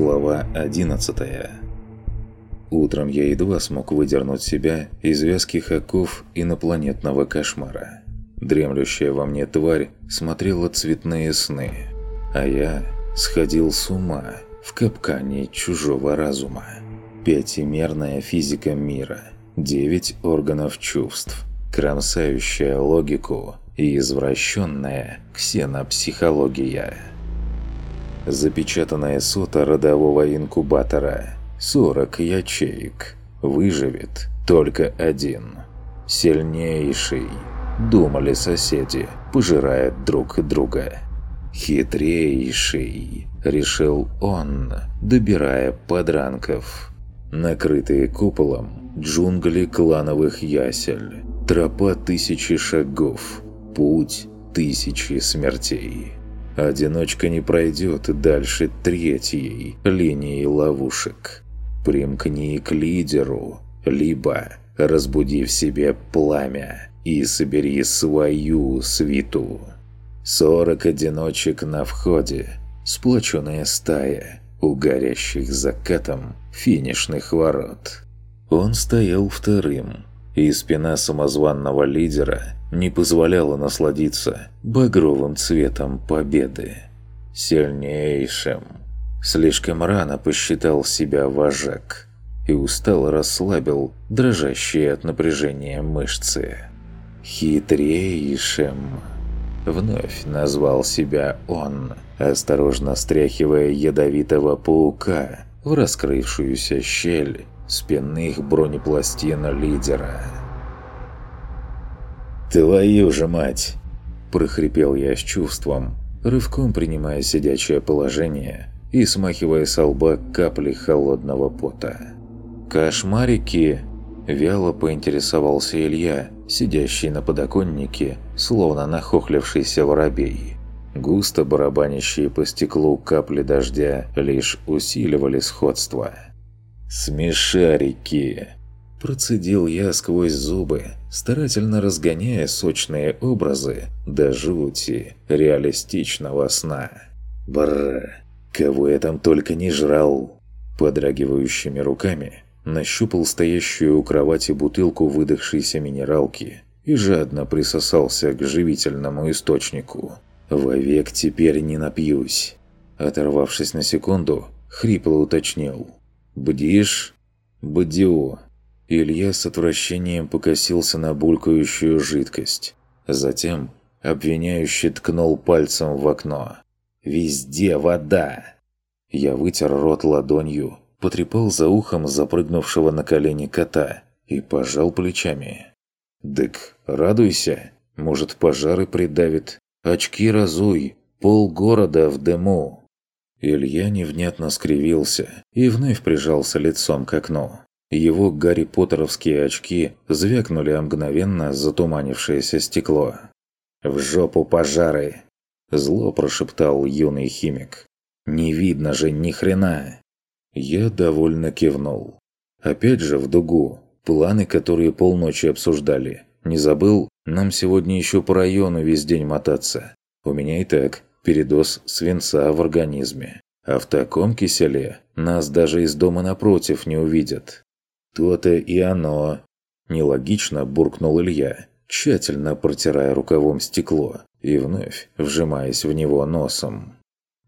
Глава 11 Утром я едва смог выдернуть себя из вязких оков инопланетного кошмара. Дремлющая во мне тварь смотрела цветные сны, а я сходил с ума в капкане чужого разума. Пятимерная физика мира, девять органов чувств, кромсающая логику и извращенная ксенопсихология – Запечатанная сота родового инкубатора. 40 ячеек. Выживет только один. Сильнейший. Думали соседи, пожирает друг друга. Хитрейший. Решил он, добирая подранков. Накрытые куполом джунгли клановых ясель. Тропа тысячи шагов. Путь тысячи смертей. Одиночка не пройдет дальше третьей линии ловушек. Примкни к лидеру, либо разбуди в себе пламя и собери свою свиту. Сорок одиночек на входе, сплоченная стая у горящих закатом финишных ворот. Он стоял вторым, и спина самозванного лидера не позволяла насладиться багровым цветом победы. Сильнейшим. Слишком рано посчитал себя вожак и устало расслабил дрожащие от напряжения мышцы. Хитрейшим. Вновь назвал себя он, осторожно стряхивая ядовитого паука в раскрывшуюся щель спинных бронепластин лидера. «Твою же мать!» – прохрипел я с чувством, рывком принимая сидячее положение и смахивая с лба капли холодного пота. «Кошмарики!» – вяло поинтересовался Илья, сидящий на подоконнике, словно нахохлившийся воробей. Густо барабанящие по стеклу капли дождя лишь усиливали сходство – «Смешарики!» Процедил я сквозь зубы, старательно разгоняя сочные образы до жути реалистичного сна. Бррр, кого я там только не жрал. Подрагивающими руками нащупал стоящую у кровати бутылку выдохшейся минералки и жадно присосался к живительному источнику. «Вовек теперь не напьюсь». Оторвавшись на секунду, хрипло уточнил – «Бдишь?» «Бдю». Илья с отвращением покосился на булькающую жидкость. Затем обвиняюще ткнул пальцем в окно. «Везде вода!» Я вытер рот ладонью, потрепал за ухом запрыгнувшего на колени кота и пожал плечами. «Дык, радуйся, может, пожары придавит. Очки разуй, пол города в дыму». Илья невнятно скривился и вновь прижался лицом к окну. Его Гарри Поттеровские очки звякнули о мгновенно затуманившееся стекло. «В жопу пожары!» Зло прошептал юный химик. «Не видно же ни хрена!» Я довольно кивнул. Опять же в дугу. Планы, которые полночи обсуждали. Не забыл? Нам сегодня еще по району весь день мотаться. У меня и так передоз свинца в организме. А в таком киселе нас даже из дома напротив не увидят. То-то и оно. Нелогично буркнул Илья, тщательно протирая рукавом стекло и вновь вжимаясь в него носом.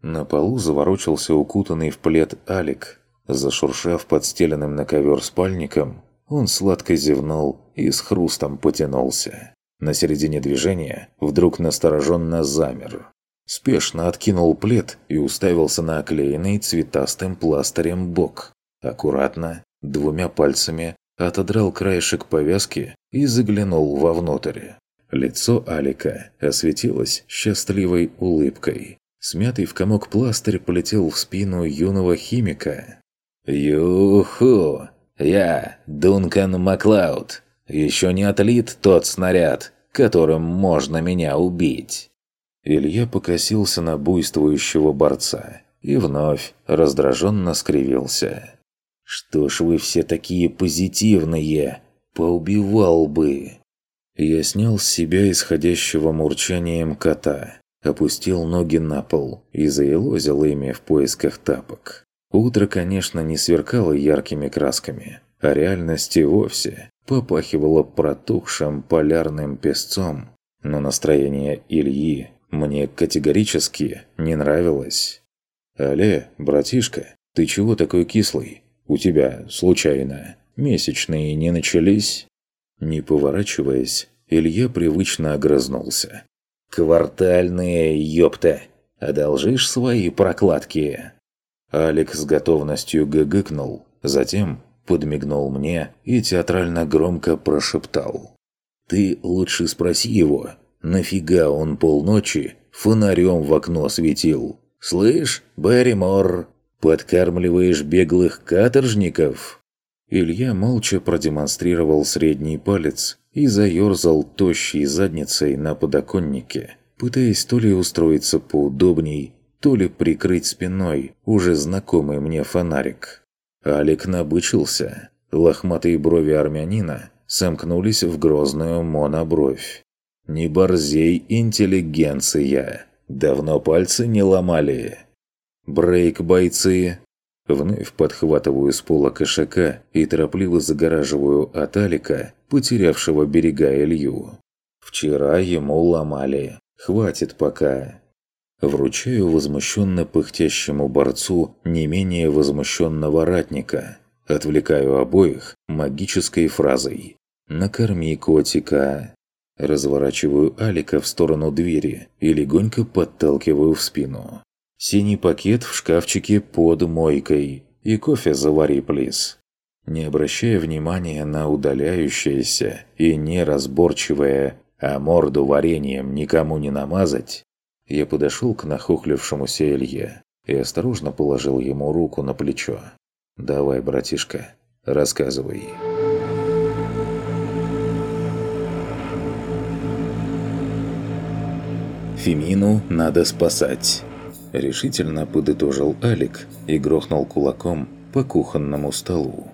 На полу заворочился укутанный в плед Алик. Зашуршав подстеленным на ковер спальником, он сладко зевнул и с хрустом потянулся. На середине движения вдруг настороженно замер. Спешно откинул плед и уставился на оклеенный цветастым пластырем бок. Аккуратно, двумя пальцами, отодрал краешек повязки и заглянул вовнутрь. Лицо Алика осветилось счастливой улыбкой. Смятый в комок пластырь полетел в спину юного химика. «Юху! Я, Дункан Маклауд. Еще не отлит тот снаряд, которым можно меня убить». Илья покосился на буйствующего борца и вновь раздраженно скривился. «Что ж вы все такие позитивные? Поубивал бы!» Я снял с себя исходящего мурчанием кота, опустил ноги на пол и заелозил ими в поисках тапок. Утро, конечно, не сверкало яркими красками, а реальности вовсе попахивало протухшим полярным песцом. Но настроение Ильи мне категорически не нравилось. «Але, братишка, ты чего такой кислый? У тебя, случайно, месячные не начались?» Не поворачиваясь, Илья привычно огрызнулся. «Квартальные, ёпта! Одолжишь свои прокладки?» Алик с готовностью гыгыкнул, затем подмигнул мне и театрально громко прошептал. «Ты лучше спроси его, нафига он полночи фонарем в окно светил? Слышь, Берримор, подкармливаешь беглых каторжников?» Илья молча продемонстрировал средний палец и заерзал тощей задницей на подоконнике, пытаясь то ли устроиться поудобней, то ли прикрыть спиной уже знакомый мне фонарик. Алик набычился. Лохматые брови армянина сомкнулись в грозную монобровь. «Не борзей, интеллигенция! Давно пальцы не ломали!» «Брейк, бойцы!» Вновь подхватываю с пола кошака и торопливо загораживаю от Алика, потерявшего берега Илью. «Вчера ему ломали. Хватит пока!» Вручаю возмущенно пыхтящему борцу не менее возмущенного ратника. Отвлекаю обоих магической фразой «Накорми котика». Разворачиваю Алика в сторону двери и легонько подталкиваю в спину. Синий пакет в шкафчике под мойкой. И кофе завари, плиз. Не обращая внимания на удаляющееся и неразборчивое «а морду вареньем никому не намазать», я подошел к нахохлившемуся Илье и осторожно положил ему руку на плечо. «Давай, братишка, рассказывай». «Фемину надо спасать», – решительно подытожил Алик и грохнул кулаком по кухонному столу.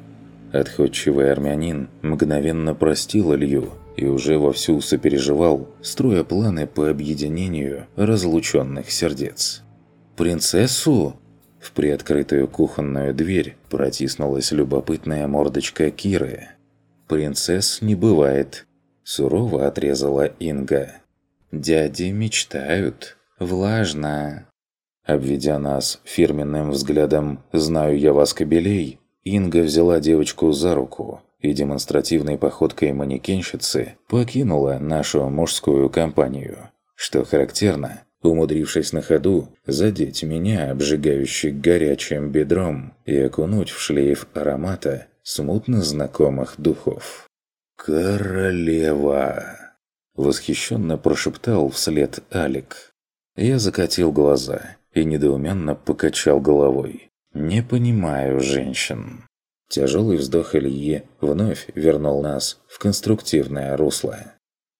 Отходчивый армянин мгновенно простил Илью и уже вовсю сопереживал, строя планы по объединению разлученных сердец. «Принцессу?» В приоткрытую кухонную дверь протиснулась любопытная мордочка Киры. «Принцесс не бывает», – сурово отрезала Инга. «Дяди мечтают. Влажно». Обведя нас фирменным взглядом «Знаю я вас, кобелей», Инга взяла девочку за руку и демонстративной походкой манекенщицы покинула нашу мужскую компанию. Что характерно, умудрившись на ходу задеть меня, обжигающий горячим бедром, и окунуть в шлейф аромата смутно знакомых духов. «Королева!» – восхищенно прошептал вслед Алик. Я закатил глаза и недоуменно покачал головой. «Не понимаю женщин». Тяжелый вздох Ильи вновь вернул нас в конструктивное русло.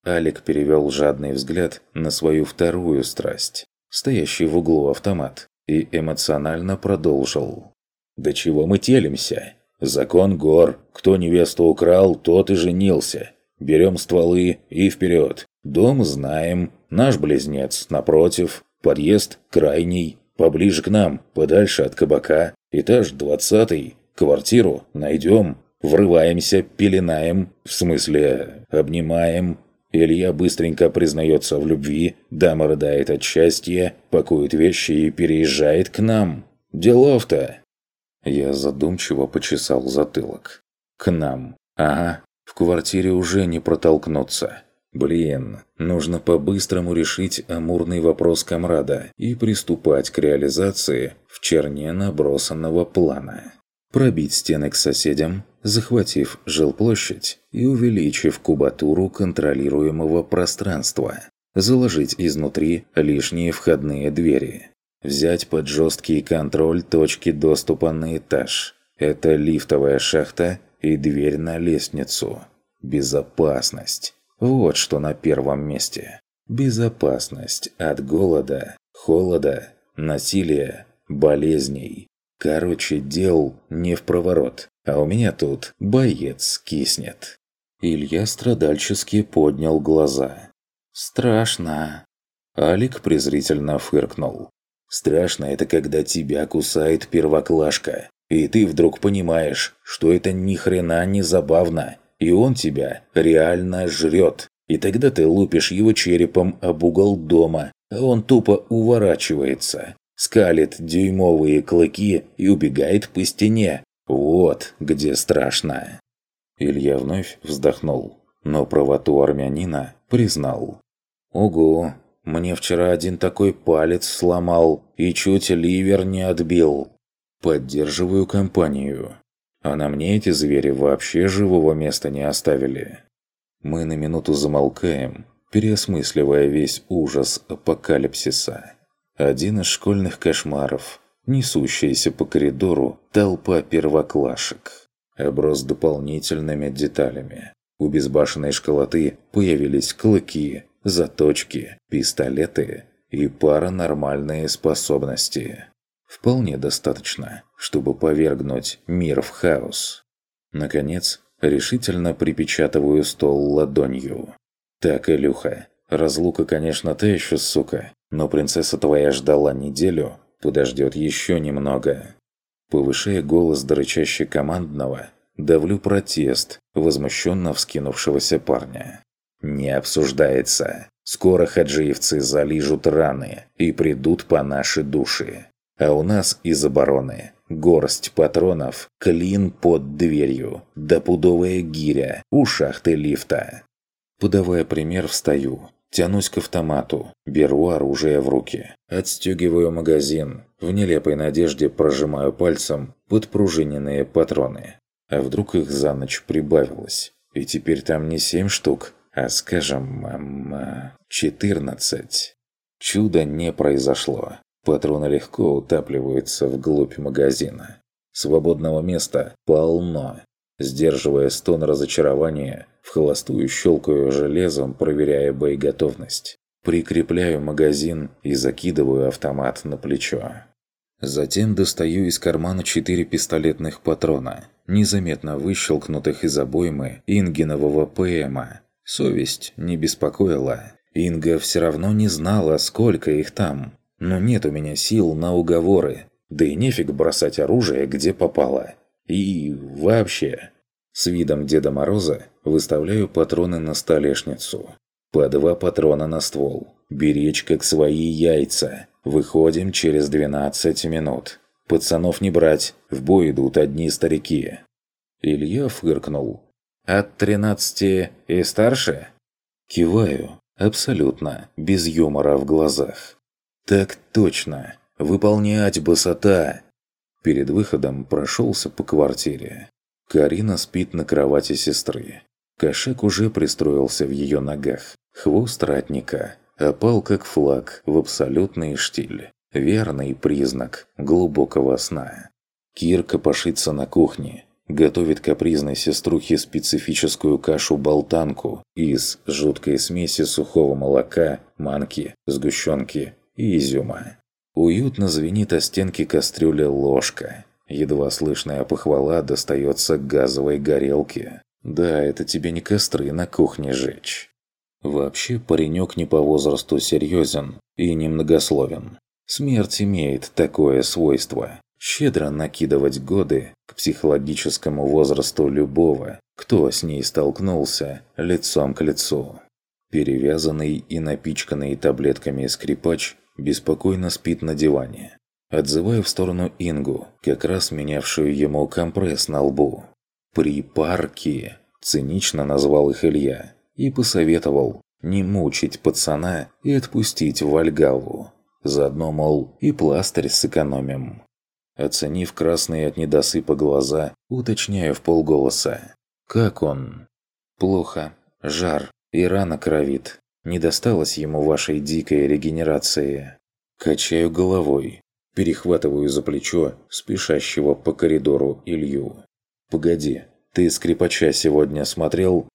Алик перевел жадный взгляд на свою вторую страсть, стоящий в углу автомат, и эмоционально продолжил. «Да чего мы телимся? Закон гор. Кто невесту украл, тот и женился. Берем стволы и вперед. Дом знаем. Наш близнец, напротив. Подъезд крайний. Поближе к нам, подальше от кабака. Этаж двадцатый. Квартиру найдем, врываемся, пеленаем, в смысле, обнимаем. Илья быстренько признается в любви, дама рыдает от счастья, пакует вещи и переезжает к нам. Делов-то!» Я задумчиво почесал затылок. «К нам. Ага, в квартире уже не протолкнуться. Блин, нужно по-быстрому решить амурный вопрос комрада и приступать к реализации в черне набросанного плана» пробить стены к соседям, захватив жилплощадь и увеличив кубатуру контролируемого пространства, заложить изнутри лишние входные двери, взять под жесткий контроль точки доступа на этаж. Это лифтовая шахта и дверь на лестницу. Безопасность. Вот что на первом месте. Безопасность от голода, холода, насилия, болезней, Короче, дел не в проворот, а у меня тут боец киснет. Илья страдальчески поднял глаза. «Страшно!» Алик презрительно фыркнул. Страшно это, когда тебя кусает первоклашка, и ты вдруг понимаешь, что это ни хрена не забавно, и он тебя реально жрет. И тогда ты лупишь его черепом об угол дома, а он тупо уворачивается, скалит дюймовые клыки и убегает по стене. Вот где страшно. Илья вновь вздохнул, но правоту армянина признал. «Ого, мне вчера один такой палец сломал и чуть ливер не отбил. Поддерживаю компанию. А на мне эти звери вообще живого места не оставили. Мы на минуту замолкаем, переосмысливая весь ужас апокалипсиса. Один из школьных кошмаров, несущаяся по коридору толпа первоклашек, оброс дополнительными деталями. У безбашенной школоты появились клыки, заточки, пистолеты и паранормальные способности. Вполне достаточно, чтобы повергнуть мир в хаос. Наконец, решительно припечатываю стол ладонью. «Так, Илюха, разлука, конечно, ты еще сука, но принцесса твоя ждала неделю, подождет еще немного». Повышая голос до рычаще командного, давлю протест возмущенно вскинувшегося парня. «Не обсуждается. Скоро хаджиевцы залижут раны и придут по нашей душе. А у нас из обороны горсть патронов, клин под дверью, да пудовая гиря у шахты лифта». Подавая пример, встаю. Тянусь к автомату, беру оружие в руки, отстегиваю магазин, в нелепой надежде прожимаю пальцем подпружиненные патроны. А вдруг их за ночь прибавилось? И теперь там не семь штук, а, скажем, эм, 14. Чудо не произошло. Патроны легко утапливаются вглубь магазина. Свободного места полно. Сдерживая стон разочарования, в холостую щелкаю железом, проверяя боеготовность. Прикрепляю магазин и закидываю автомат на плечо. Затем достаю из кармана четыре пистолетных патрона, незаметно выщелкнутых из обоймы Ингинового ПМа. Совесть не беспокоила. Инга все равно не знала, сколько их там. Но нет у меня сил на уговоры. Да и нефиг бросать оружие, где попало. И вообще... С видом Деда Мороза выставляю патроны на столешницу. По два патрона на ствол. Беречь как свои яйца. Выходим через 12 минут. Пацанов не брать, в бой идут одни старики. Илья фыркнул. От 13 и старше? Киваю. Абсолютно. Без юмора в глазах. Так точно. Выполнять босота. Перед выходом прошелся по квартире. Карина спит на кровати сестры. Кошак уже пристроился в ее ногах. Хвост ратника опал как флаг в абсолютный штиль. Верный признак глубокого сна. Кирка пошится на кухне, готовит капризной сеструхе специфическую кашу-болтанку из жуткой смеси сухого молока, манки, сгущенки и изюма. Уютно звенит о стенки кастрюли ложка. Едва слышная похвала достается газовой горелке. Да, это тебе не костры на кухне жечь. Вообще, паренек не по возрасту серьезен и немногословен. Смерть имеет такое свойство – щедро накидывать годы к психологическому возрасту любого, кто с ней столкнулся лицом к лицу. Перевязанный и напичканный таблетками скрипач беспокойно спит на диване. Отзываю в сторону Ингу, как раз менявшую ему компресс на лбу. «Припарки!» – цинично назвал их Илья и посоветовал не мучить пацана и отпустить в Вальгалу. Заодно, мол, и пластырь сэкономим. Оценив красные от недосыпа глаза, уточняю в полголоса. «Как он?» «Плохо. Жар. И рана кровит. Не досталось ему вашей дикой регенерации». Качаю головой. Перехватываю за плечо спешащего по коридору Илью. «Погоди, ты скрипача сегодня смотрел?»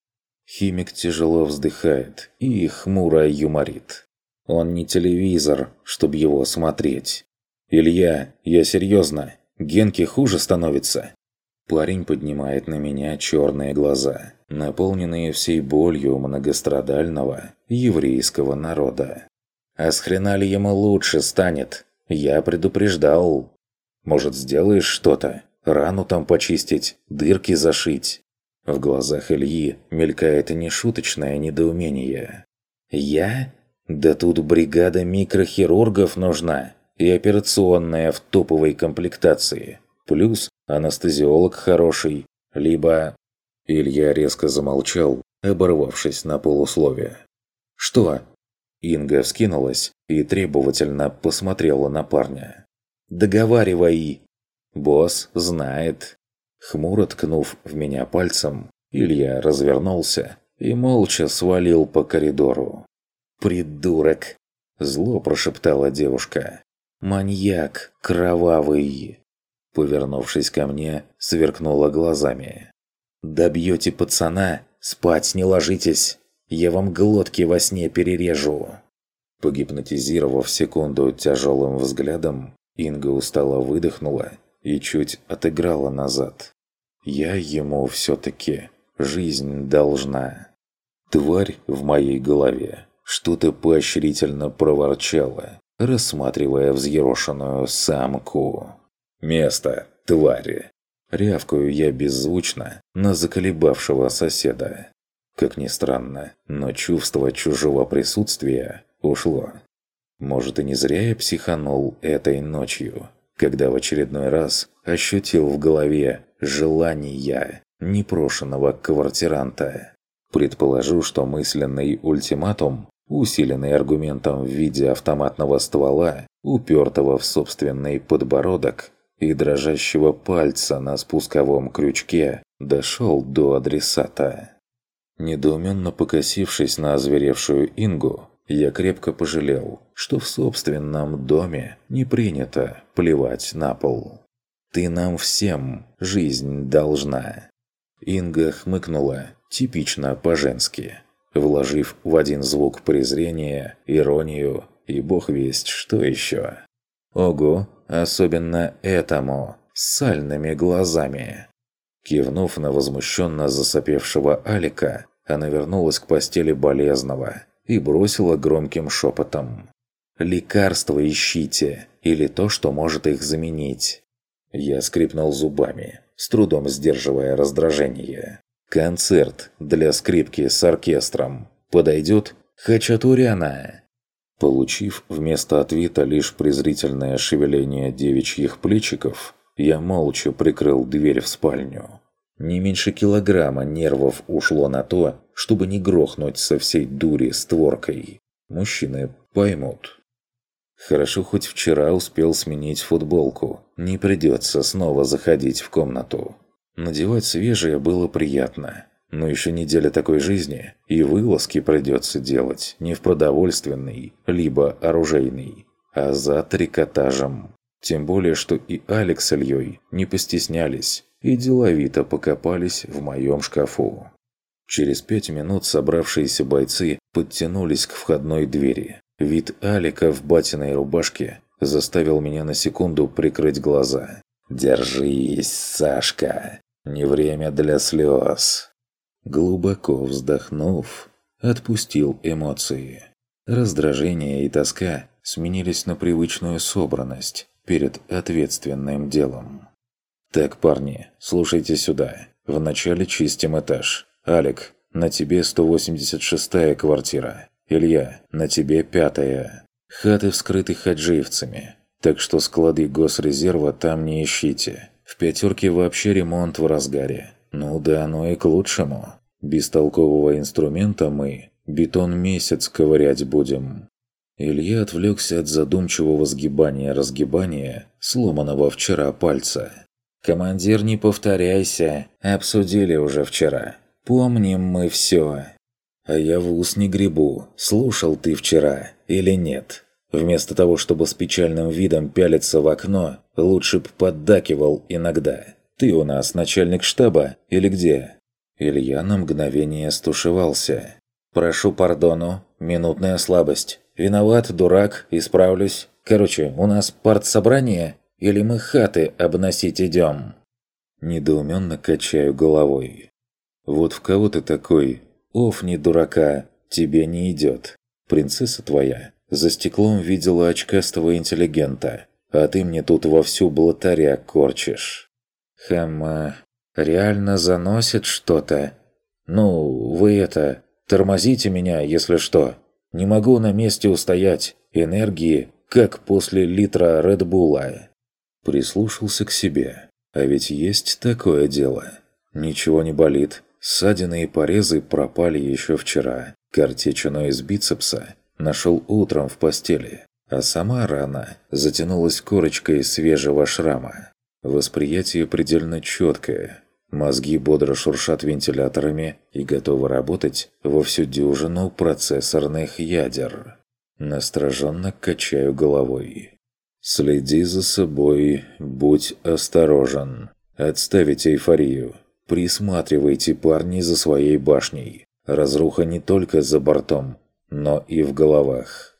Химик тяжело вздыхает и хмуро юморит. Он не телевизор, чтобы его смотреть. «Илья, я серьезно. Генке хуже становится». Парень поднимает на меня черные глаза, наполненные всей болью многострадального еврейского народа. «А с хрена ли ему лучше станет? Я предупреждал. Может, сделаешь что-то? Рану там почистить, дырки зашить?» В глазах Ильи мелькает нешуточное недоумение. «Я? Да тут бригада микрохирургов нужна и операционная в топовой комплектации. Плюс анестезиолог хороший, либо...» Илья резко замолчал, оборвавшись на полусловие. «Что?» Инга вскинулась и требовательно посмотрела на парня. «Договаривай!» «Босс знает!» Хмуро ткнув в меня пальцем, Илья развернулся и молча свалил по коридору. «Придурок!» – зло прошептала девушка. «Маньяк кровавый!» Повернувшись ко мне, сверкнула глазами. «Добьете пацана, спать не ложитесь! Я вам глотки во сне перережу!» Погипнотизировав секунду тяжелым взглядом, Инга устало выдохнула и чуть отыграла назад. Я ему все-таки жизнь должна. Тварь в моей голове что-то поощрительно проворчала, рассматривая взъерошенную самку. «Место, твари!» Рявкаю я беззвучно на заколебавшего соседа. Как ни странно, но чувство чужого присутствия ушло. Может и не зря я психанул этой ночью, когда в очередной раз ощутил в голове желания непрошенного квартиранта. Предположу, что мысленный ультиматум, усиленный аргументом в виде автоматного ствола, упертого в собственный подбородок и дрожащего пальца на спусковом крючке, дошел до адресата. Недоуменно покосившись на озверевшую Ингу, я крепко пожалел, что в собственном доме не принято плевать на пол. «Ты нам всем жизнь должна». Инга хмыкнула, типично по-женски, вложив в один звук презрение, иронию и бог весть что еще. «Ого, особенно этому, с сальными глазами». Кивнув на возмущенно засопевшего Алика, она вернулась к постели болезного и бросила громким шепотом. «Лекарства ищите, или то, что может их заменить». Я скрипнул зубами, с трудом сдерживая раздражение. «Концерт для скрипки с оркестром. Подойдет Хачатуряна?» Получив вместо ответа лишь презрительное шевеление девичьих плечиков, я молча прикрыл дверь в спальню. Не меньше килограмма нервов ушло на то, чтобы не грохнуть со всей дури створкой. Мужчины поймут. Хорошо, хоть вчера успел сменить футболку. Не придется снова заходить в комнату. Надевать свежее было приятно. Но еще неделя такой жизни, и вылазки придется делать не в продовольственный, либо оружейный, а за трикотажем. Тем более, что и Алекс с Ильей не постеснялись и деловито покопались в моем шкафу. Через пять минут собравшиеся бойцы подтянулись к входной двери. Вид Алика в батиной рубашке заставил меня на секунду прикрыть глаза. «Держись, Сашка! Не время для слез!» Глубоко вздохнув, отпустил эмоции. Раздражение и тоска сменились на привычную собранность перед ответственным делом. «Так, парни, слушайте сюда. Вначале чистим этаж. Алик, на тебе 186-я квартира. Илья, на тебе пятая. Хаты вскрыты хаджиевцами, так что склады госрезерва там не ищите. В пятерке вообще ремонт в разгаре. Ну да оно и к лучшему. Без толкового инструмента мы бетон месяц ковырять будем. Илья отвлекся от задумчивого сгибания-разгибания сломанного вчера пальца. «Командир, не повторяйся. Обсудили уже вчера. Помним мы все». «А я в ус не грибу. Слушал ты вчера или нет?» Вместо того, чтобы с печальным видом пялиться в окно, лучше б поддакивал иногда. «Ты у нас начальник штаба или где?» Илья на мгновение стушевался. «Прошу пардону. Минутная слабость. Виноват, дурак, исправлюсь. Короче, у нас партсобрание или мы хаты обносить идем?» Недоуменно качаю головой. «Вот в кого ты такой? Оф, не дурака, тебе не идет. Принцесса твоя За стеклом видела очкастого интеллигента, а ты мне тут вовсю блатаря корчишь. Хама, реально заносит что-то? Ну, вы это, тормозите меня, если что. Не могу на месте устоять. Энергии, как после литра Редбула. Прислушался к себе. А ведь есть такое дело. Ничего не болит. Ссадины и порезы пропали еще вчера. Картечину из бицепса нашел утром в постели. А сама рана затянулась корочкой свежего шрама. Восприятие предельно четкое. Мозги бодро шуршат вентиляторами и готовы работать во всю дюжину процессорных ядер. Настороженно качаю головой. Следи за собой, будь осторожен. Отставить эйфорию. Присматривайте парни за своей башней. Разруха не только за бортом, но и в головах.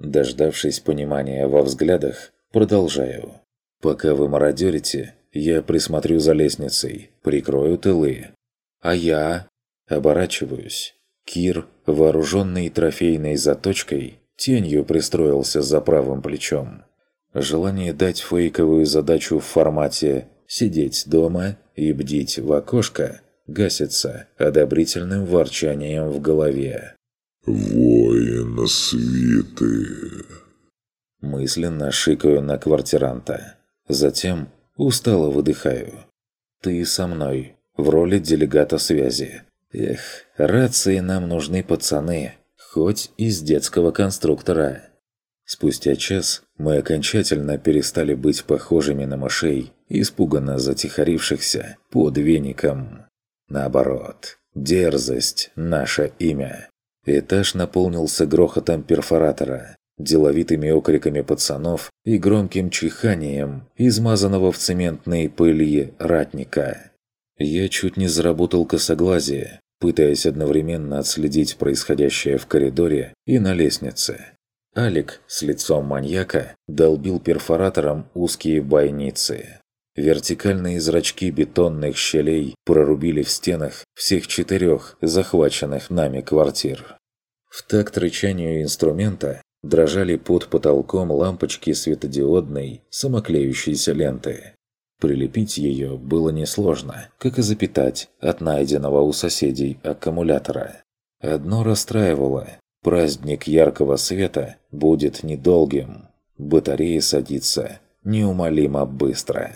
Дождавшись понимания во взглядах, продолжаю. Пока вы мародерите, я присмотрю за лестницей, прикрою тылы. А я... Оборачиваюсь. Кир, вооруженный трофейной заточкой, тенью пристроился за правым плечом. Желание дать фейковую задачу в формате «сидеть дома и бдить в окошко» гасится одобрительным ворчанием в голове. «Воин свиты!» Мысленно шикаю на квартиранта. Затем устало выдыхаю. «Ты со мной, в роли делегата связи. Эх, рации нам нужны пацаны, хоть из детского конструктора». Спустя час мы окончательно перестали быть похожими на мышей, испуганно затихарившихся под веником. Наоборот, дерзость – наше имя. Этаж наполнился грохотом перфоратора, деловитыми окриками пацанов и громким чиханием, измазанного в цементной пыли ратника. Я чуть не заработал косоглазие, пытаясь одновременно отследить происходящее в коридоре и на лестнице. Алик с лицом маньяка долбил перфоратором узкие бойницы. Вертикальные зрачки бетонных щелей прорубили в стенах всех четырех захваченных нами квартир. В такт рычанию инструмента дрожали под потолком лампочки светодиодной самоклеющейся ленты. Прилепить ее было несложно, как и запитать от найденного у соседей аккумулятора. Одно расстраивало – праздник яркого света будет недолгим. Батарея садится неумолимо быстро.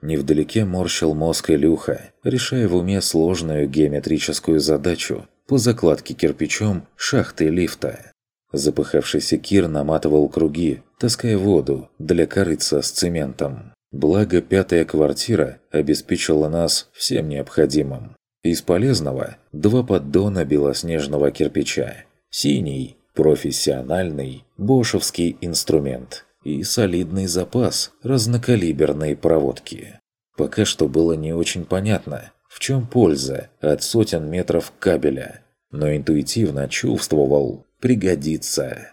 Невдалеке морщил мозг Илюха, решая в уме сложную геометрическую задачу по закладке кирпичом шахты лифта. Запыхавшийся Кир наматывал круги, таская воду для корыца с цементом. Благо, пятая квартира обеспечила нас всем необходимым. Из полезного – два поддона белоснежного кирпича. Синий – профессиональный бошевский инструмент. И солидный запас разнокалиберной проводки. Пока что было не очень понятно, в чем польза от сотен метров кабеля. Но интуитивно чувствовал, пригодится.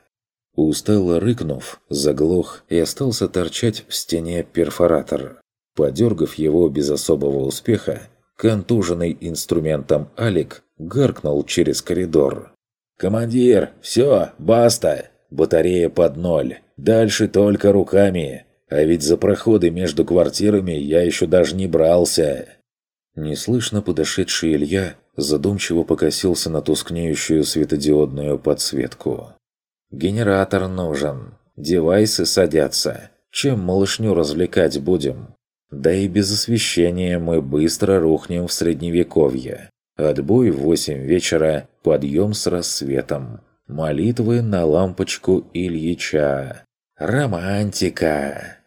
Устало рыкнув, заглох и остался торчать в стене перфоратор. Подергав его без особого успеха, контуженный инструментом Алик гаркнул через коридор. «Командир, все, баста! Батарея под ноль. Дальше только руками. А ведь за проходы между квартирами я еще даже не брался». Неслышно подошедший Илья задумчиво покосился на тускнеющую светодиодную подсветку. «Генератор нужен. Девайсы садятся. Чем малышню развлекать будем? Да и без освещения мы быстро рухнем в средневековье. Отбой в восемь вечера, подъем с рассветом. Молитвы на лампочку Ильича. Романтика!»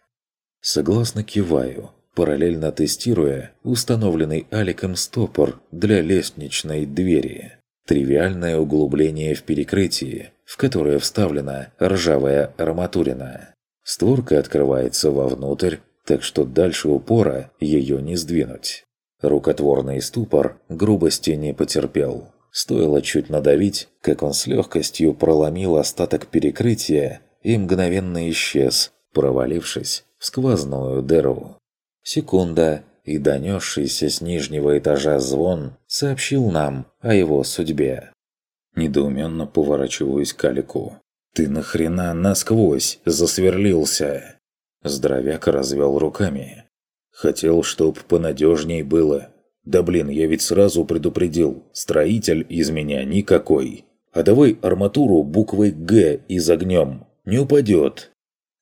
Согласно киваю, параллельно тестируя установленный Аликом стопор для лестничной двери. Тривиальное углубление в перекрытии, в которое вставлена ржавая арматурина. Створка открывается вовнутрь, так что дальше упора ее не сдвинуть. Рукотворный ступор грубости не потерпел. Стоило чуть надавить, как он с легкостью проломил остаток перекрытия и мгновенно исчез, провалившись в сквозную дыру. Секунда, и донесшийся с нижнего этажа звон сообщил нам о его судьбе. Недоуменно поворачиваюсь к Алику. «Ты нахрена насквозь засверлился?» Здоровяк развел руками. «Хотел, чтоб понадежней было. Да блин, я ведь сразу предупредил, строитель из меня никакой. А давай арматуру буквой «Г» из огнем. Не упадет».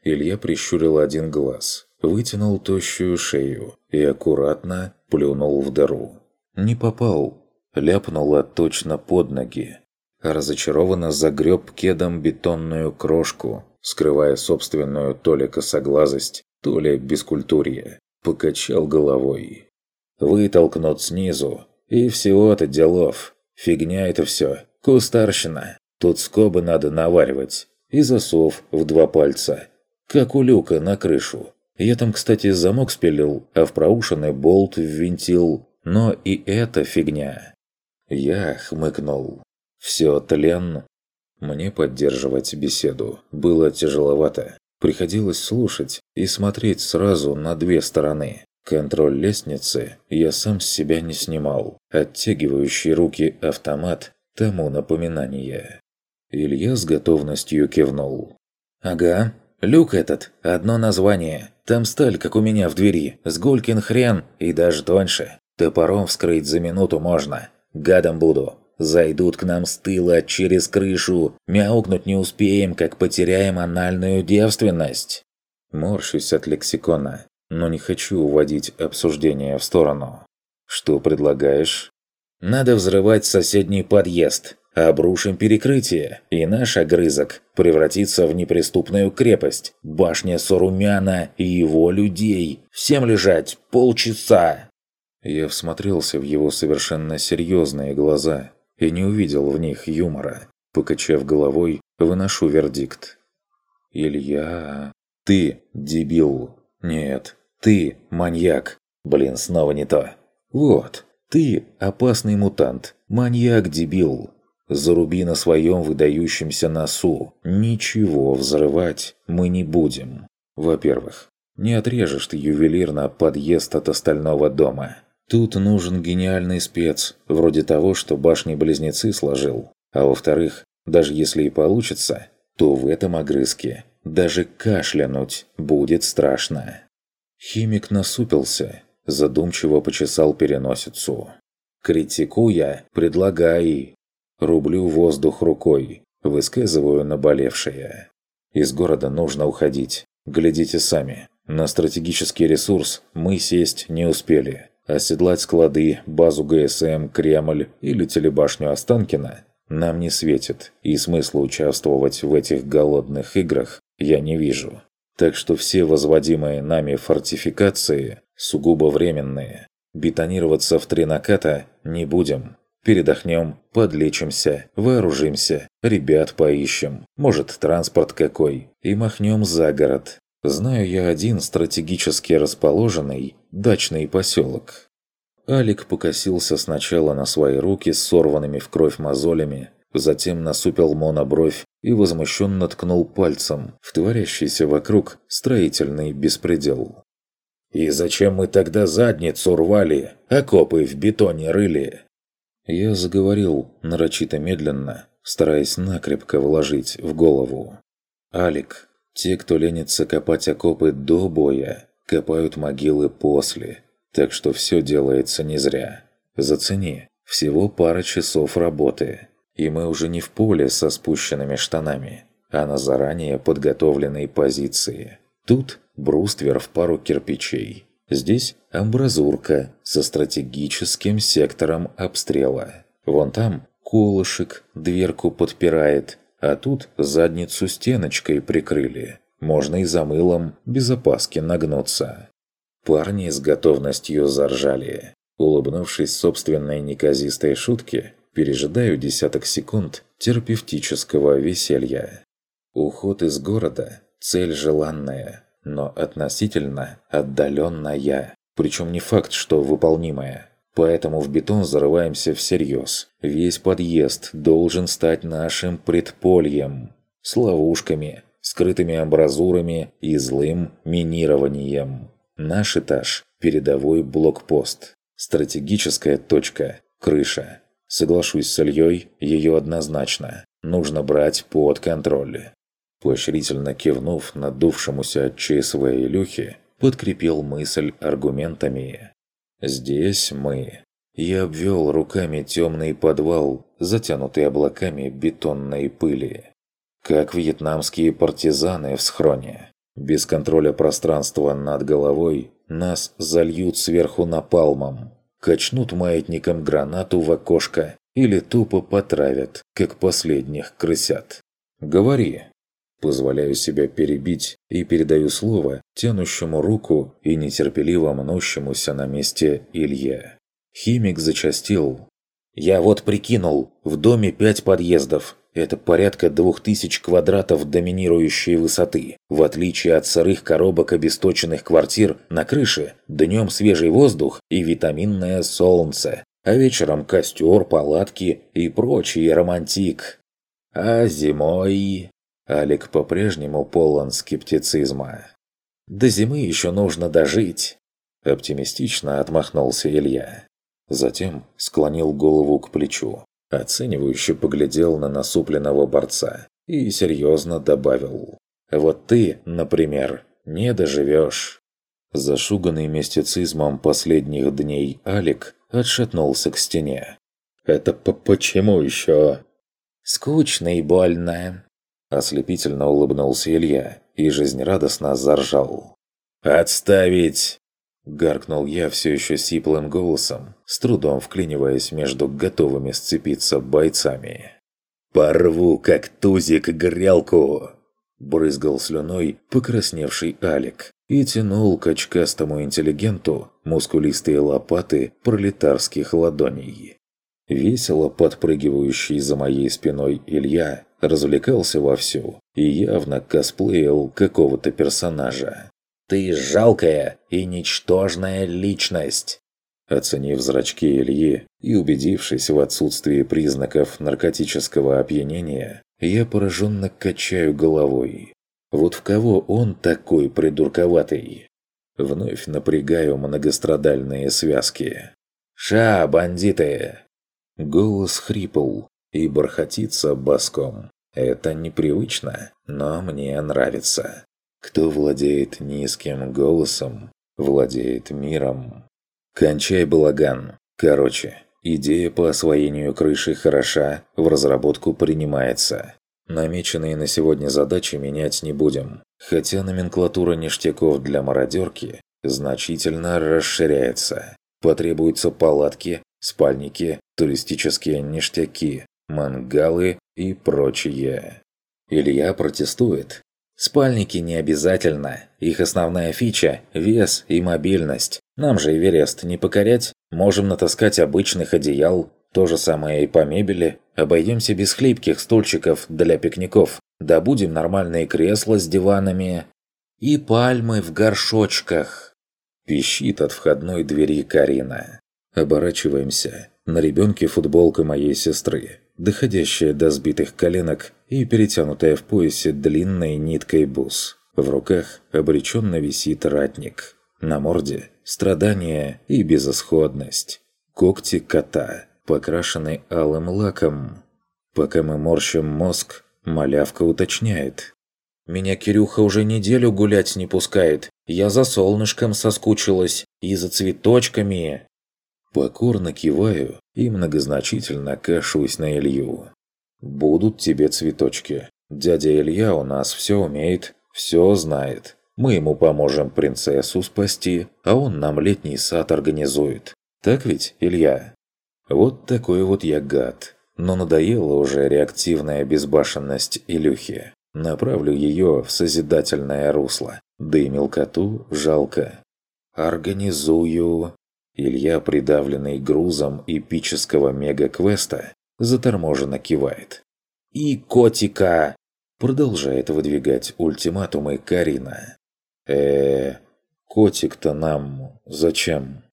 Илья прищурил один глаз, вытянул тощую шею и аккуратно плюнул в дыру. Не попал. Ляпнула точно под ноги. Разочарованно загреб кедом бетонную крошку, скрывая собственную то ли косоглазость, то ли бескультурье. Покачал головой. Вытолкнут снизу. И всего-то делов. Фигня это все. Кустарщина. Тут скобы надо наваривать. И засов в два пальца. Как у люка на крышу. Я там, кстати, замок спилил, а в проушины болт ввинтил. Но и это фигня. Я хмыкнул. Все тлен. Мне поддерживать беседу было тяжеловато. Приходилось слушать и смотреть сразу на две стороны. Контроль лестницы я сам с себя не снимал. Оттягивающий руки автомат тому напоминание. Илья с готовностью кивнул. «Ага, люк этот, одно название. Там сталь, как у меня в двери, с гулькин хрен и даже тоньше. Топором вскрыть за минуту можно. Гадом буду. Зайдут к нам с тыла через крышу. Мяукнуть не успеем, как потеряем анальную девственность. Морщусь от лексикона, но не хочу уводить обсуждение в сторону. Что предлагаешь? Надо взрывать соседний подъезд. Обрушим перекрытие, и наш огрызок превратится в неприступную крепость. Башня Сорумяна и его людей. Всем лежать полчаса. Я всмотрелся в его совершенно серьезные глаза и не увидел в них юмора. Покачав головой, выношу вердикт. «Илья, ты дебил. Нет, ты маньяк. Блин, снова не то. Вот, ты опасный мутант, маньяк-дебил. Заруби на своем выдающемся носу. Ничего взрывать мы не будем. Во-первых, не отрежешь ты ювелирно подъезд от остального дома. Тут нужен гениальный спец, вроде того, что башни-близнецы сложил. А во-вторых, даже если и получится, то в этом огрызке даже кашлянуть будет страшно. Химик насупился, задумчиво почесал переносицу. «Критикуя, предлагай!» Рублю воздух рукой, высказываю наболевшее. Из города нужно уходить. Глядите сами. На стратегический ресурс мы сесть не успели. Оседлать склады, базу ГСМ, Кремль или телебашню Останкина нам не светит, и смысла участвовать в этих голодных играх я не вижу. Так что все возводимые нами фортификации сугубо временные. Бетонироваться в три наката не будем. Передохнем, подлечимся, вооружимся, ребят поищем, может транспорт какой, и махнем за город. Знаю я один стратегически расположенный дачный поселок. Алик покосился сначала на свои руки с сорванными в кровь мозолями, затем насупил монобровь и возмущенно ткнул пальцем в творящийся вокруг строительный беспредел. «И зачем мы тогда задницу рвали, окопы в бетоне рыли?» Я заговорил нарочито медленно, стараясь накрепко вложить в голову. «Алик, те, кто ленится копать окопы до боя, копают могилы после, так что все делается не зря. Зацени, всего пара часов работы, и мы уже не в поле со спущенными штанами, а на заранее подготовленной позиции. Тут бруствер в пару кирпичей. Здесь амбразурка со стратегическим сектором обстрела. Вон там колышек дверку подпирает, а тут задницу стеночкой прикрыли. Можно и за мылом без опаски нагнуться. Парни с готовностью заржали. Улыбнувшись собственной неказистой шутке, пережидаю десяток секунд терапевтического веселья. Уход из города – цель желанная, но относительно отдаленная. Причем не факт, что выполнимая. Поэтому в бетон зарываемся всерьез. Весь подъезд должен стать нашим предпольем. С ловушками, скрытыми амбразурами и злым минированием. Наш этаж – передовой блокпост. Стратегическая точка – крыша. Соглашусь с Ильей, ее однозначно. Нужно брать под контроль. Поощрительно кивнув надувшемуся от ЧСВ Илюхе, подкрепил мысль аргументами. «Здесь мы». Я обвел руками темный подвал, затянутый облаками бетонной пыли. Как вьетнамские партизаны в схроне. Без контроля пространства над головой нас зальют сверху напалмом, качнут маятником гранату в окошко или тупо потравят, как последних крысят. «Говори!» Позволяю себя перебить и передаю слово тянущему руку и нетерпеливо мнущемуся на месте Илье. Химик зачастил. «Я вот прикинул, в доме пять подъездов. Это порядка двух тысяч квадратов доминирующей высоты. В отличие от сырых коробок обесточенных квартир, на крыше днем свежий воздух и витаминное солнце, а вечером костер, палатки и прочий романтик. А зимой... Алик по-прежнему полон скептицизма. «До зимы еще нужно дожить», – оптимистично отмахнулся Илья. Затем склонил голову к плечу, оценивающе поглядел на насупленного борца и серьезно добавил. «Вот ты, например, не доживешь». Зашуганный мистицизмом последних дней Алик отшатнулся к стене. «Это по почему еще?» «Скучно и больно», Ослепительно улыбнулся Илья и жизнерадостно заржал. «Отставить!» Гаркнул я все еще сиплым голосом, с трудом вклиниваясь между готовыми сцепиться бойцами. «Порву, как тузик, грелку!» Брызгал слюной покрасневший Алик и тянул к очкастому интеллигенту мускулистые лопаты пролетарских ладоней. Весело подпрыгивающий за моей спиной Илья развлекался вовсю и явно косплеил какого-то персонажа. «Ты жалкая и ничтожная личность!» Оценив зрачки Ильи и убедившись в отсутствии признаков наркотического опьянения, я пораженно качаю головой. Вот в кого он такой придурковатый? Вновь напрягаю многострадальные связки. «Ша, бандиты!» Голос хрипл и бархатится баском. Это непривычно, но мне нравится. Кто владеет низким голосом, владеет миром. Кончай балаган. Короче, идея по освоению крыши хороша, в разработку принимается. Намеченные на сегодня задачи менять не будем, хотя номенклатура ништяков для мародерки значительно расширяется. Потребуются палатки, спальники, туристические ништяки, мангалы и прочее. Илья протестует. Спальники не обязательно. Их основная фича – вес и мобильность. Нам же Эверест не покорять. Можем натаскать обычных одеял. То же самое и по мебели. Обойдемся без хлипких стульчиков для пикников. Добудем нормальные кресла с диванами. И пальмы в горшочках. Пищит от входной двери Карина. Оборачиваемся. На ребенке футболка моей сестры, доходящая до сбитых коленок и перетянутая в поясе длинной ниткой бус. В руках обреченно висит ратник. На морде – страдание и безысходность. Когти кота, покрашены алым лаком. Пока мы морщим мозг, малявка уточняет. «Меня Кирюха уже неделю гулять не пускает. Я за солнышком соскучилась и за цветочками». Покорно киваю и многозначительно кашусь на Илью. «Будут тебе цветочки. Дядя Илья у нас все умеет, все знает. Мы ему поможем принцессу спасти, а он нам летний сад организует. Так ведь, Илья?» Вот такой вот я гад. Но надоела уже реактивная безбашенность Илюхи. Направлю ее в созидательное русло. Да и мелкоту жалко. «Организую», Илья, придавленный грузом эпического мега-квеста, заторможенно кивает. «И котика!» Продолжает выдвигать ультиматумы Карина. э котик-то нам зачем?»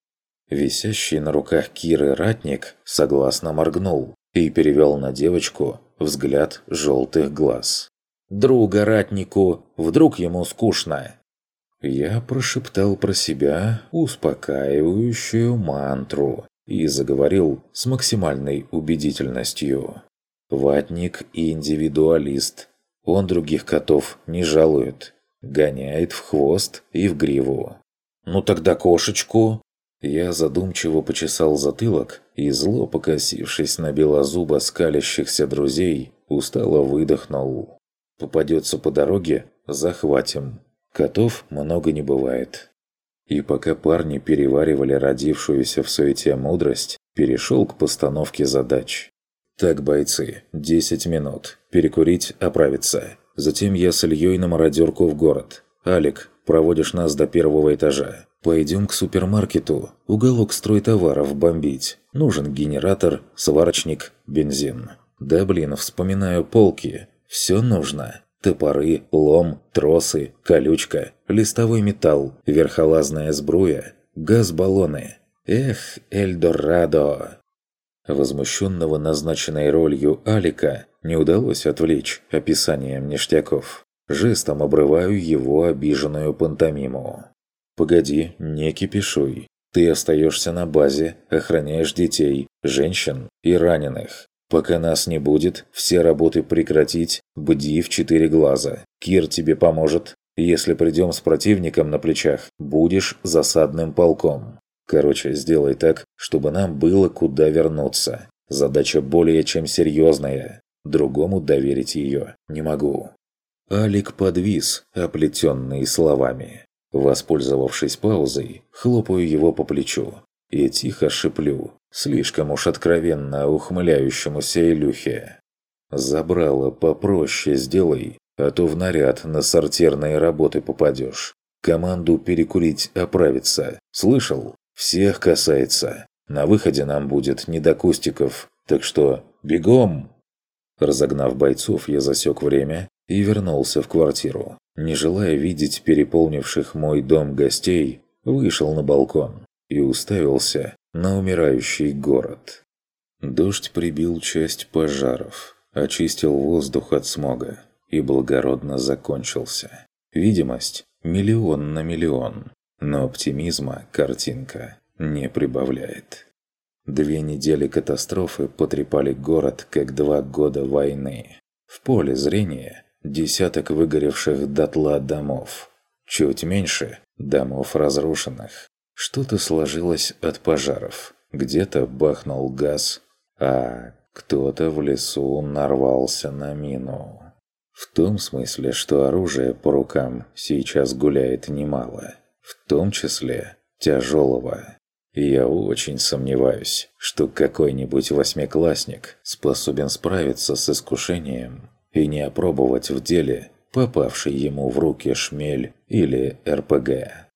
Висящий на руках Киры ратник согласно моргнул и перевел на девочку взгляд желтых глаз. «Друга ратнику, вдруг ему скучно?» Я прошептал про себя успокаивающую мантру и заговорил с максимальной убедительностью. Ватник – индивидуалист. Он других котов не жалует. Гоняет в хвост и в гриву. «Ну тогда кошечку!» Я задумчиво почесал затылок и, зло покосившись на белозубо скалящихся друзей, устало выдохнул. «Попадется по дороге – захватим. Котов много не бывает». И пока парни переваривали родившуюся в суете мудрость, перешел к постановке задач. «Так, бойцы, 10 минут. Перекурить, оправиться. Затем я с Ильей на мародерку в город. Алик, проводишь нас до первого этажа. Пойдем к супермаркету, уголок стройтоваров бомбить. Нужен генератор, сварочник, бензин. Да блин, вспоминаю полки. Все нужно. Топоры, лом, тросы, колючка, листовой металл, верхолазная сбруя, газ-баллоны. Эх, Эльдорадо! Возмущенного назначенной ролью Алика не удалось отвлечь описанием ништяков. Жестом обрываю его обиженную пантомиму. «Погоди, не кипишуй. Ты остаешься на базе, охраняешь детей, женщин и раненых. Пока нас не будет, все работы прекратить, бди в четыре глаза. Кир тебе поможет. Если придем с противником на плечах, будешь засадным полком. Короче, сделай так, чтобы нам было куда вернуться. Задача более чем серьезная. Другому доверить ее не могу». Алик подвис, оплетенный словами. Воспользовавшись паузой, хлопаю его по плечу и тихо шиплю, слишком уж откровенно ухмыляющемуся Илюхе. «Забрало попроще сделай, а то в наряд на сортирные работы попадешь. Команду перекурить оправиться. Слышал? Всех касается. На выходе нам будет не до кустиков, так что бегом!» Разогнав бойцов, я засек время и вернулся в квартиру. Не желая видеть переполнивших мой дом гостей, вышел на балкон и уставился на умирающий город. Дождь прибил часть пожаров, очистил воздух от смога и благородно закончился. Видимость – миллион на миллион, но оптимизма картинка не прибавляет. Две недели катастрофы потрепали город, как два года войны. В поле зрения десяток выгоревших дотла домов. Чуть меньше – домов разрушенных. Что-то сложилось от пожаров. Где-то бахнул газ, а кто-то в лесу нарвался на мину. В том смысле, что оружия по рукам сейчас гуляет немало. В том числе тяжелого. И я очень сомневаюсь, что какой-нибудь восьмиклассник способен справиться с искушением и не опробовать в деле попавший ему в руки шмель или РПГ.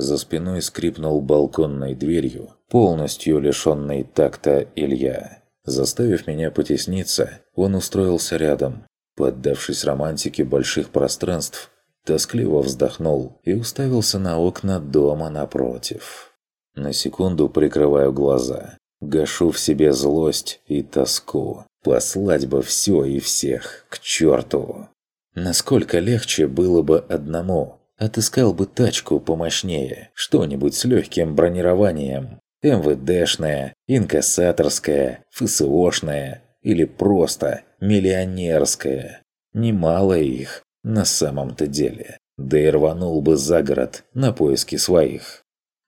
За спиной скрипнул балконной дверью, полностью лишенный такта Илья. Заставив меня потесниться, он устроился рядом. Поддавшись романтике больших пространств, тоскливо вздохнул и уставился на окна дома напротив. На секунду прикрываю глаза, гашу в себе злость и тоску. Послать бы все и всех к черту. Насколько легче было бы одному. Отыскал бы тачку помощнее, что-нибудь с легким бронированием. МВДшная, инкассаторская, ФСОшная или просто миллионерская. Немало их на самом-то деле. Да и рванул бы за город на поиски своих.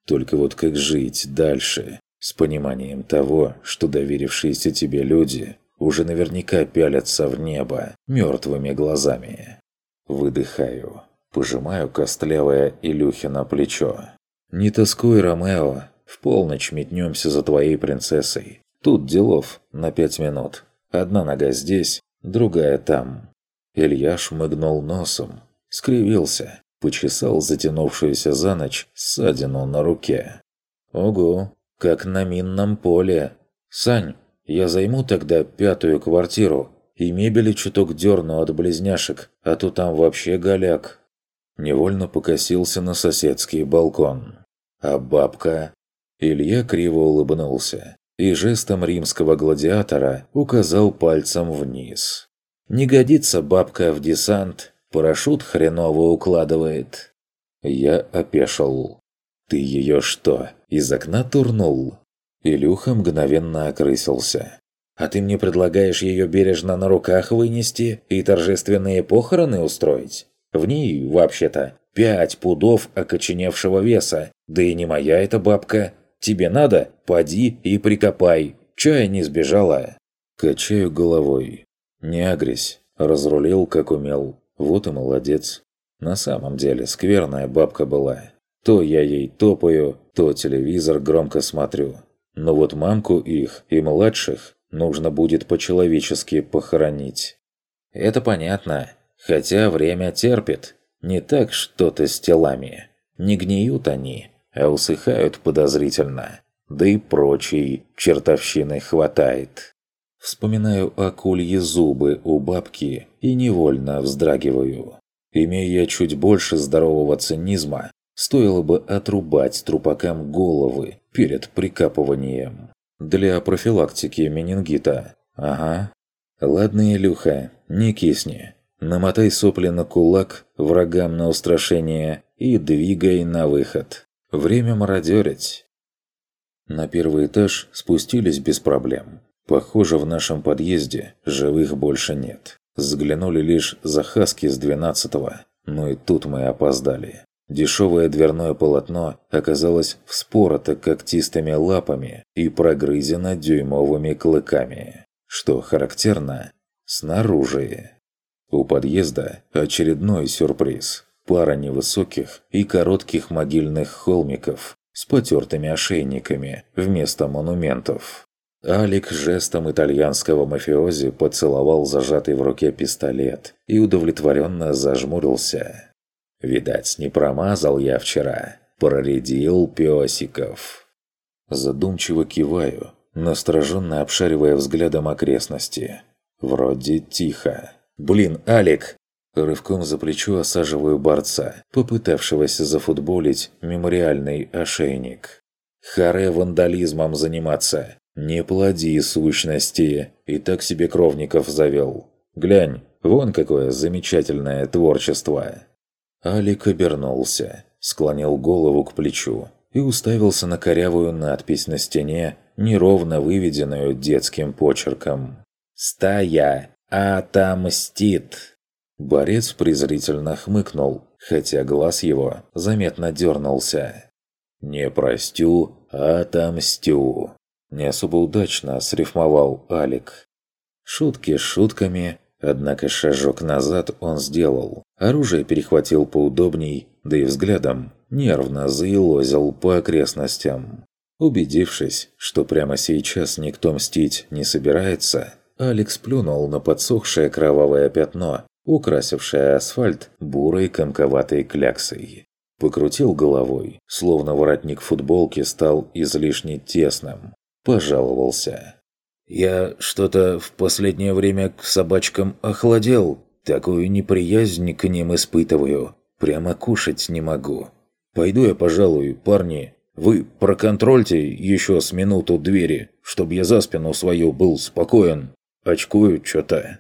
Только вот как жить дальше? С пониманием того, что доверившиеся тебе люди уже наверняка пялятся в небо мертвыми глазами. Выдыхаю, пожимаю костлявое Илюхе на плечо. «Не тоскуй, Ромео, в полночь метнемся за твоей принцессой. Тут делов на пять минут. Одна нога здесь, другая там». Илья шмыгнул носом, скривился, почесал затянувшуюся за ночь ссадину на руке. «Ого, как на минном поле! Сань, я займу тогда пятую квартиру и мебели чуток дерну от близняшек, а то там вообще голяк». Невольно покосился на соседский балкон. А бабка... Илья криво улыбнулся и жестом римского гладиатора указал пальцем вниз. «Не годится бабка в десант, парашют хреново укладывает». Я опешил. «Ты ее что, из окна турнул?» Илюха мгновенно окрысился. А ты мне предлагаешь ее бережно на руках вынести и торжественные похороны устроить? В ней, вообще-то, пять пудов окоченевшего веса. Да и не моя эта бабка. Тебе надо? Поди и прикопай. Чая не сбежала. Качаю головой. Не агрись. Разрулил, как умел. Вот и молодец. На самом деле, скверная бабка была. То я ей топаю, то телевизор громко смотрю. Но вот мамку их и младших нужно будет по-человечески похоронить. Это понятно. Хотя время терпит. Не так что-то с телами. Не гниют они, а усыхают подозрительно. Да и прочей чертовщины хватает. Вспоминаю акульи зубы у бабки и невольно вздрагиваю. Имея чуть больше здорового цинизма, стоило бы отрубать трупакам головы перед прикапыванием. Для профилактики менингита. Ага. Ладно, Илюха, не кисни. Намотай сопли на кулак, врагам на устрашение и двигай на выход. Время мародерить. На первый этаж спустились без проблем. Похоже, в нашем подъезде живых больше нет. Взглянули лишь за Хаски с 12-го, но и тут мы опоздали. Дешевое дверное полотно оказалось вспорото когтистыми лапами и прогрызено дюймовыми клыками. Что характерно, снаружи. У подъезда очередной сюрприз. Пара невысоких и коротких могильных холмиков с потертыми ошейниками вместо монументов. Алик жестом итальянского мафиози поцеловал зажатый в руке пистолет и удовлетворенно зажмурился. Видать, не промазал я вчера, проредил песиков. Задумчиво киваю, настороженно обшаривая взглядом окрестности. Вроде тихо. «Блин, Алик!» Рывком за плечо осаживаю борца, попытавшегося зафутболить мемориальный ошейник. Харе вандализмом заниматься. Не плоди сущности. И так себе кровников завел. Глянь, вон какое замечательное творчество. Алик обернулся, склонил голову к плечу и уставился на корявую надпись на стене, неровно выведенную детским почерком. «Стая отомстит!» Борец презрительно хмыкнул, хотя глаз его заметно дернулся. «Не простю, отомстю!» Не особо удачно срифмовал Алик. Шутки шутками, однако шажок назад он сделал. Оружие перехватил поудобней, да и взглядом нервно заелозил по окрестностям. Убедившись, что прямо сейчас никто мстить не собирается, Алекс плюнул на подсохшее кровавое пятно, украсившее асфальт бурой комковатой кляксой. Покрутил головой, словно воротник футболки стал излишне тесным. Пожаловался. «Я что-то в последнее время к собачкам охладел. Такую неприязнь к ним испытываю. Прямо кушать не могу. Пойду я, пожалуй, парни. Вы проконтрольте еще с минуту двери, чтобы я за спину свою был спокоен. Очкую что-то».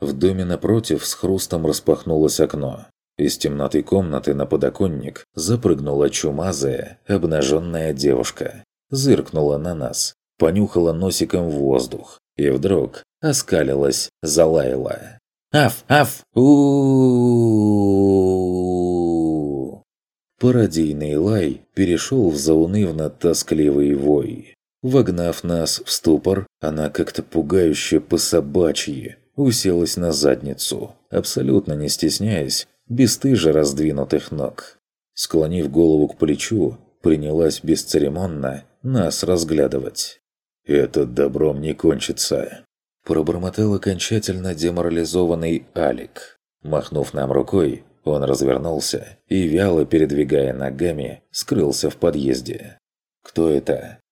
В доме напротив с хрустом распахнулось окно. Из темноты комнаты на подоконник запрыгнула чумазая, обнаженная девушка. Зыркнула на нас, понюхала носиком воздух и вдруг оскалилась, залаяла. «Аф! Аф! у Пародийный лай перешел в заунывно-тоскливый вой. Вогнав нас в ступор, она как-то пугающе по-собачьи уселась на задницу, абсолютно не стесняясь, бесстыже раздвинутых ног. Склонив голову к плечу, принялась бесцеремонно нас разглядывать. «Это добром не кончится», – пробормотал окончательно деморализованный Алик. Махнув нам рукой, он развернулся и, вяло передвигая ногами, скрылся в подъезде. «Кто это?»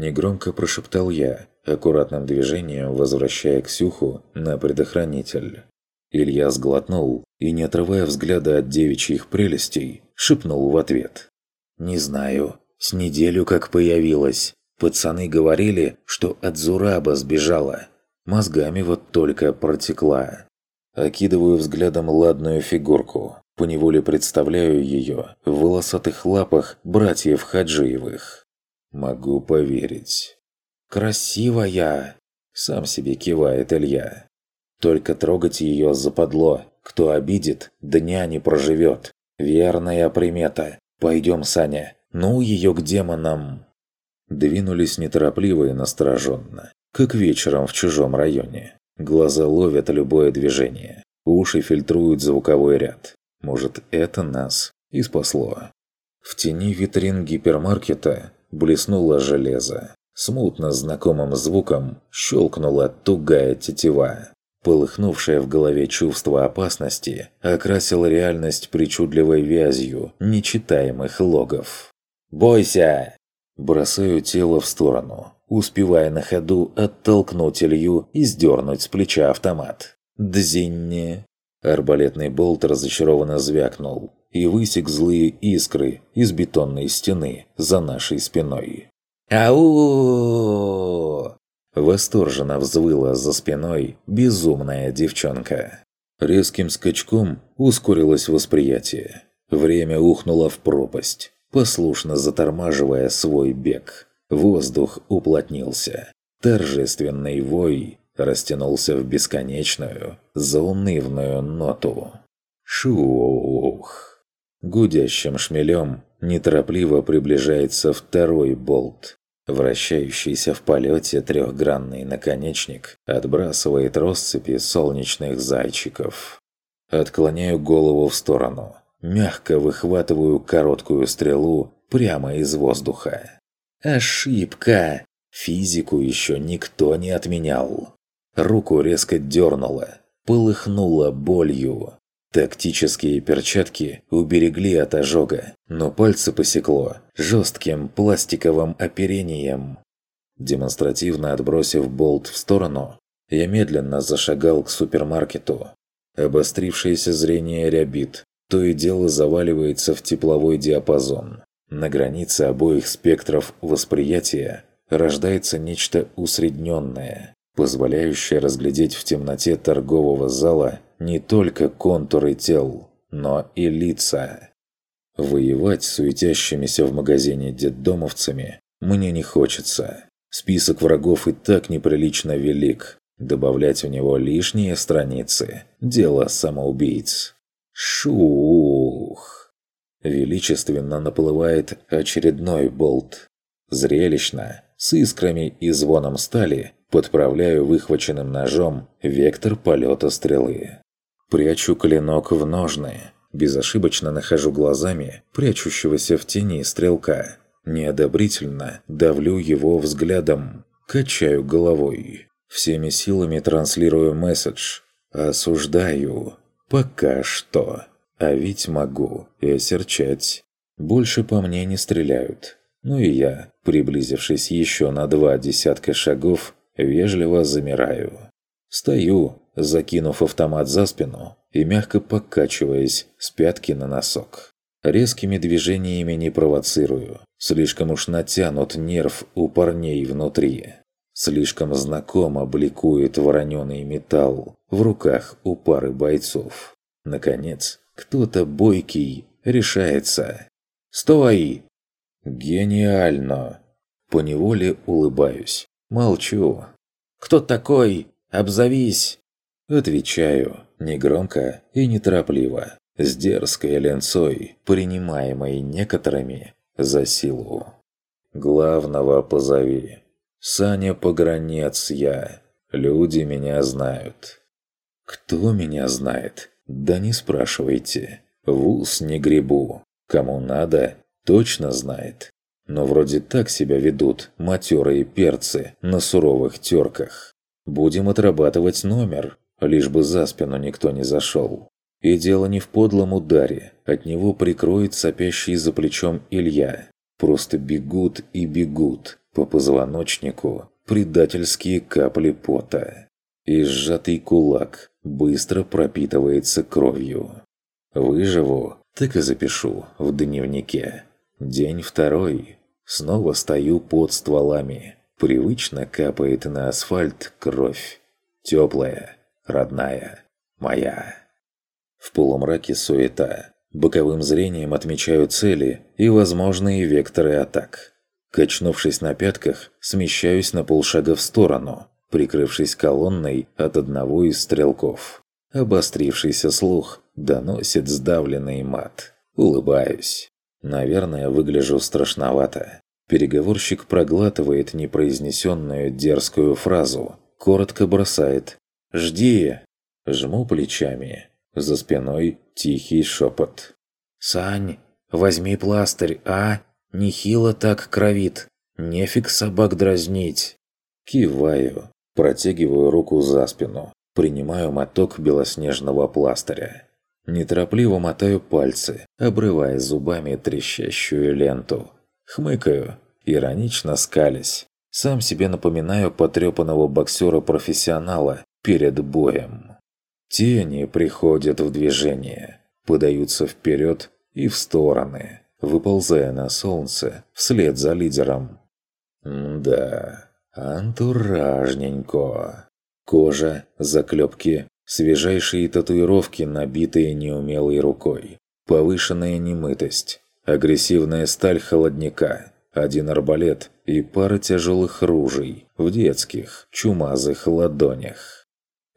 Негромко прошептал я, аккуратным движением возвращая Ксюху на предохранитель. Илья сглотнул и, не отрывая взгляда от девичьих прелестей, шепнул в ответ. «Не знаю. С неделю как появилась. Пацаны говорили, что от Зураба сбежала. Мозгами вот только протекла. Окидываю взглядом ладную фигурку. Поневоле представляю ее в волосатых лапах братьев Хаджиевых. Могу поверить. «Красивая!» Сам себе кивает Илья. Только трогать ее западло. Кто обидит, дня не проживет. Верная примета. Пойдем, Саня. Ну ее к демонам. Двинулись неторопливо и настороженно, как вечером в чужом районе. Глаза ловят любое движение. Уши фильтруют звуковой ряд. Может, это нас и спасло. В тени витрин гипермаркета блеснуло железо. Смутно знакомым звуком щелкнула тугая тетива. Полыхнувшее в голове чувство опасности окрасило реальность причудливой вязью нечитаемых логов. «Бойся!» Бросаю тело в сторону, успевая на ходу оттолкнуть Илью и сдернуть с плеча автомат. «Дзинни!» Арбалетный болт разочарованно звякнул и высек злые искры из бетонной стены за нашей спиной. «Ау!» Восторженно взвыла за спиной безумная девчонка. Резким скачком ускорилось восприятие. Время ухнуло в пропасть, послушно затормаживая свой бег. Воздух уплотнился. Торжественный вой растянулся в бесконечную, заунывную ноту. Шух! Гудящим шмелем неторопливо приближается второй болт. Вращающийся в полете трехгранный наконечник отбрасывает россыпи солнечных зайчиков. Отклоняю голову в сторону. Мягко выхватываю короткую стрелу прямо из воздуха. Ошибка! Физику еще никто не отменял. Руку резко дернуло, полыхнуло болью. Тактические перчатки уберегли от ожога, но пальцы посекло жестким пластиковым оперением. Демонстративно отбросив болт в сторону, я медленно зашагал к супермаркету. Обострившееся зрение рябит, то и дело заваливается в тепловой диапазон. На границе обоих спектров восприятия рождается нечто усредненное, позволяющее разглядеть в темноте торгового зала не только контуры тел, но и лица. Воевать с суетящимися в магазине детдомовцами мне не хочется. Список врагов и так неприлично велик. Добавлять в него лишние страницы – дело самоубийц. Шух! Величественно наплывает очередной болт. Зрелищно, с искрами и звоном стали, подправляю выхваченным ножом вектор полета стрелы. Прячу клинок в ножны. Безошибочно нахожу глазами прячущегося в тени стрелка. Неодобрительно давлю его взглядом. Качаю головой. Всеми силами транслирую месседж. Осуждаю. Пока что. А ведь могу и осерчать. Больше по мне не стреляют. Ну и я, приблизившись еще на два десятка шагов, вежливо замираю. Стою, закинув автомат за спину и мягко покачиваясь с пятки на носок. Резкими движениями не провоцирую. Слишком уж натянут нерв у парней внутри. Слишком знакомо бликует вороненый металл в руках у пары бойцов. Наконец, кто-то бойкий решается. «Стой!» «Гениально!» Поневоле улыбаюсь. Молчу. «Кто такой? Обзовись!» Отвечаю, негромко и неторопливо, с дерзкой ленцой, принимаемой некоторыми за силу. «Главного позови. Саня Погранец я. Люди меня знают». «Кто меня знает? Да не спрашивайте. В ус не гребу. Кому надо, точно знает. Но вроде так себя ведут матерые перцы на суровых терках. Будем отрабатывать номер, лишь бы за спину никто не зашел. И дело не в подлом ударе, от него прикроет сопящий за плечом Илья. Просто бегут и бегут по позвоночнику предательские капли пота. И сжатый кулак быстро пропитывается кровью. Выживу, так и запишу в дневнике. День второй. Снова стою под стволами. Привычно капает на асфальт кровь. Теплая, родная, моя. В полумраке суета. Боковым зрением отмечаю цели и возможные векторы атак. Качнувшись на пятках, смещаюсь на полшага в сторону, прикрывшись колонной от одного из стрелков. Обострившийся слух доносит сдавленный мат. Улыбаюсь. Наверное, выгляжу страшновато. Переговорщик проглатывает непроизнесенную дерзкую фразу, коротко бросает «Жди!». Жму плечами. За спиной тихий шепот. «Сань, возьми пластырь, а? Нехило так кровит. Нефиг собак дразнить». Киваю, протягиваю руку за спину, принимаю моток белоснежного пластыря. Неторопливо мотаю пальцы, обрывая зубами трещащую ленту. Хмыкаю, иронично скались. Сам себе напоминаю потрепанного боксера-профессионала перед боем. Тени приходят в движение, подаются вперед и в стороны, выползая на солнце вслед за лидером. Да, антуражненько. Кожа, заклепки, свежайшие татуировки, набитые неумелой рукой, повышенная немытость, агрессивная сталь холодника, один арбалет и пара тяжелых ружей в детских, чумазых ладонях.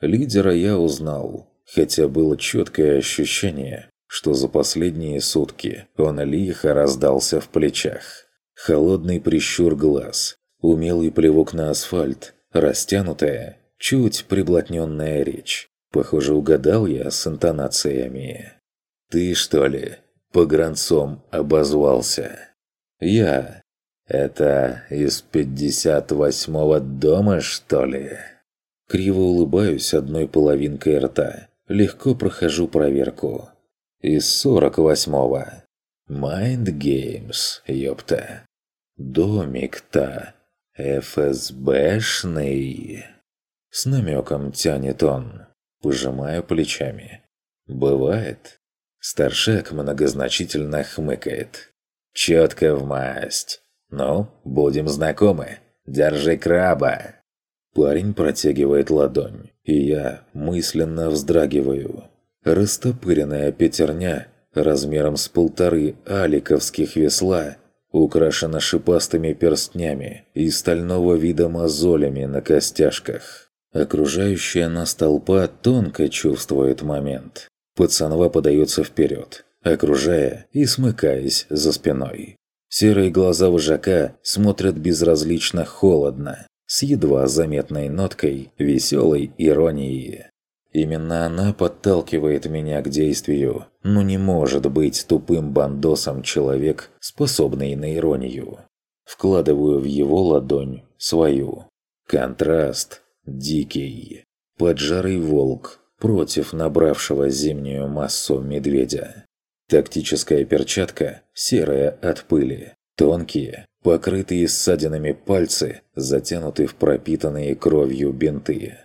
Лидера я узнал, хотя было четкое ощущение, что за последние сутки он лихо раздался в плечах. Холодный прищур глаз, умелый плевок на асфальт, растянутая, чуть приблотненная речь. Похоже, угадал я с интонациями. «Ты, что ли, погранцом обозвался?» «Я. Это из 58-го дома, что ли?» Криво улыбаюсь одной половинкой рта. Легко прохожу проверку. Из 48-го. Mind Games, ёпта. Домик-то ФСБшный. С намеком тянет он. Пожимаю плечами. Бывает. Старшак многозначительно хмыкает. Четко в масть. Ну, будем знакомы. Держи краба. Парень протягивает ладонь, и я мысленно вздрагиваю. Растопыренная пятерня размером с полторы аликовских весла украшена шипастыми перстнями и стального вида мозолями на костяшках. Окружающая нас толпа тонко чувствует момент. Пацанва подается вперед, окружая и смыкаясь за спиной. Серые глаза вожака смотрят безразлично холодно, с едва заметной ноткой веселой иронии. Именно она подталкивает меня к действию, но не может быть тупым бандосом человек, способный на иронию. Вкладываю в его ладонь свою. Контраст дикий. Поджарый волк против набравшего зимнюю массу медведя. Тактическая перчатка, серая от пыли, тонкие, покрытые ссадинами пальцы, затянуты в пропитанные кровью бинты.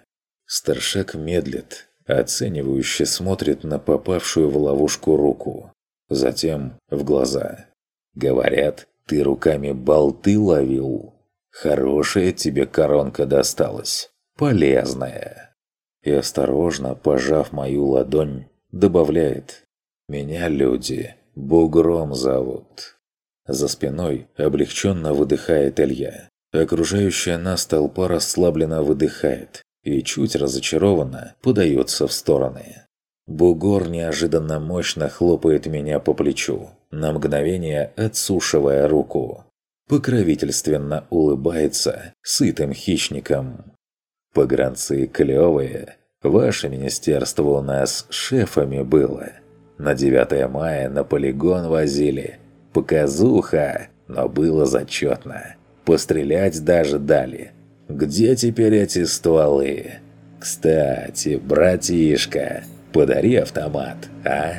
Старшак медлит, оценивающе смотрит на попавшую в ловушку руку, затем в глаза. «Говорят, ты руками болты ловил? Хорошая тебе коронка досталась, полезная». И осторожно, пожав мою ладонь, добавляет «Меня люди бугром зовут». За спиной облегченно выдыхает Илья. Окружающая нас толпа расслабленно выдыхает и чуть разочарованно подается в стороны. Бугор неожиданно мощно хлопает меня по плечу, на мгновение отсушивая руку. Покровительственно улыбается сытым хищником. Погранцы клевые. Ваше министерство у нас шефами было. На 9 мая на полигон возили – Показуха, но было зачетно. Пострелять даже дали. Где теперь эти стволы? Кстати, братишка, подари автомат, а?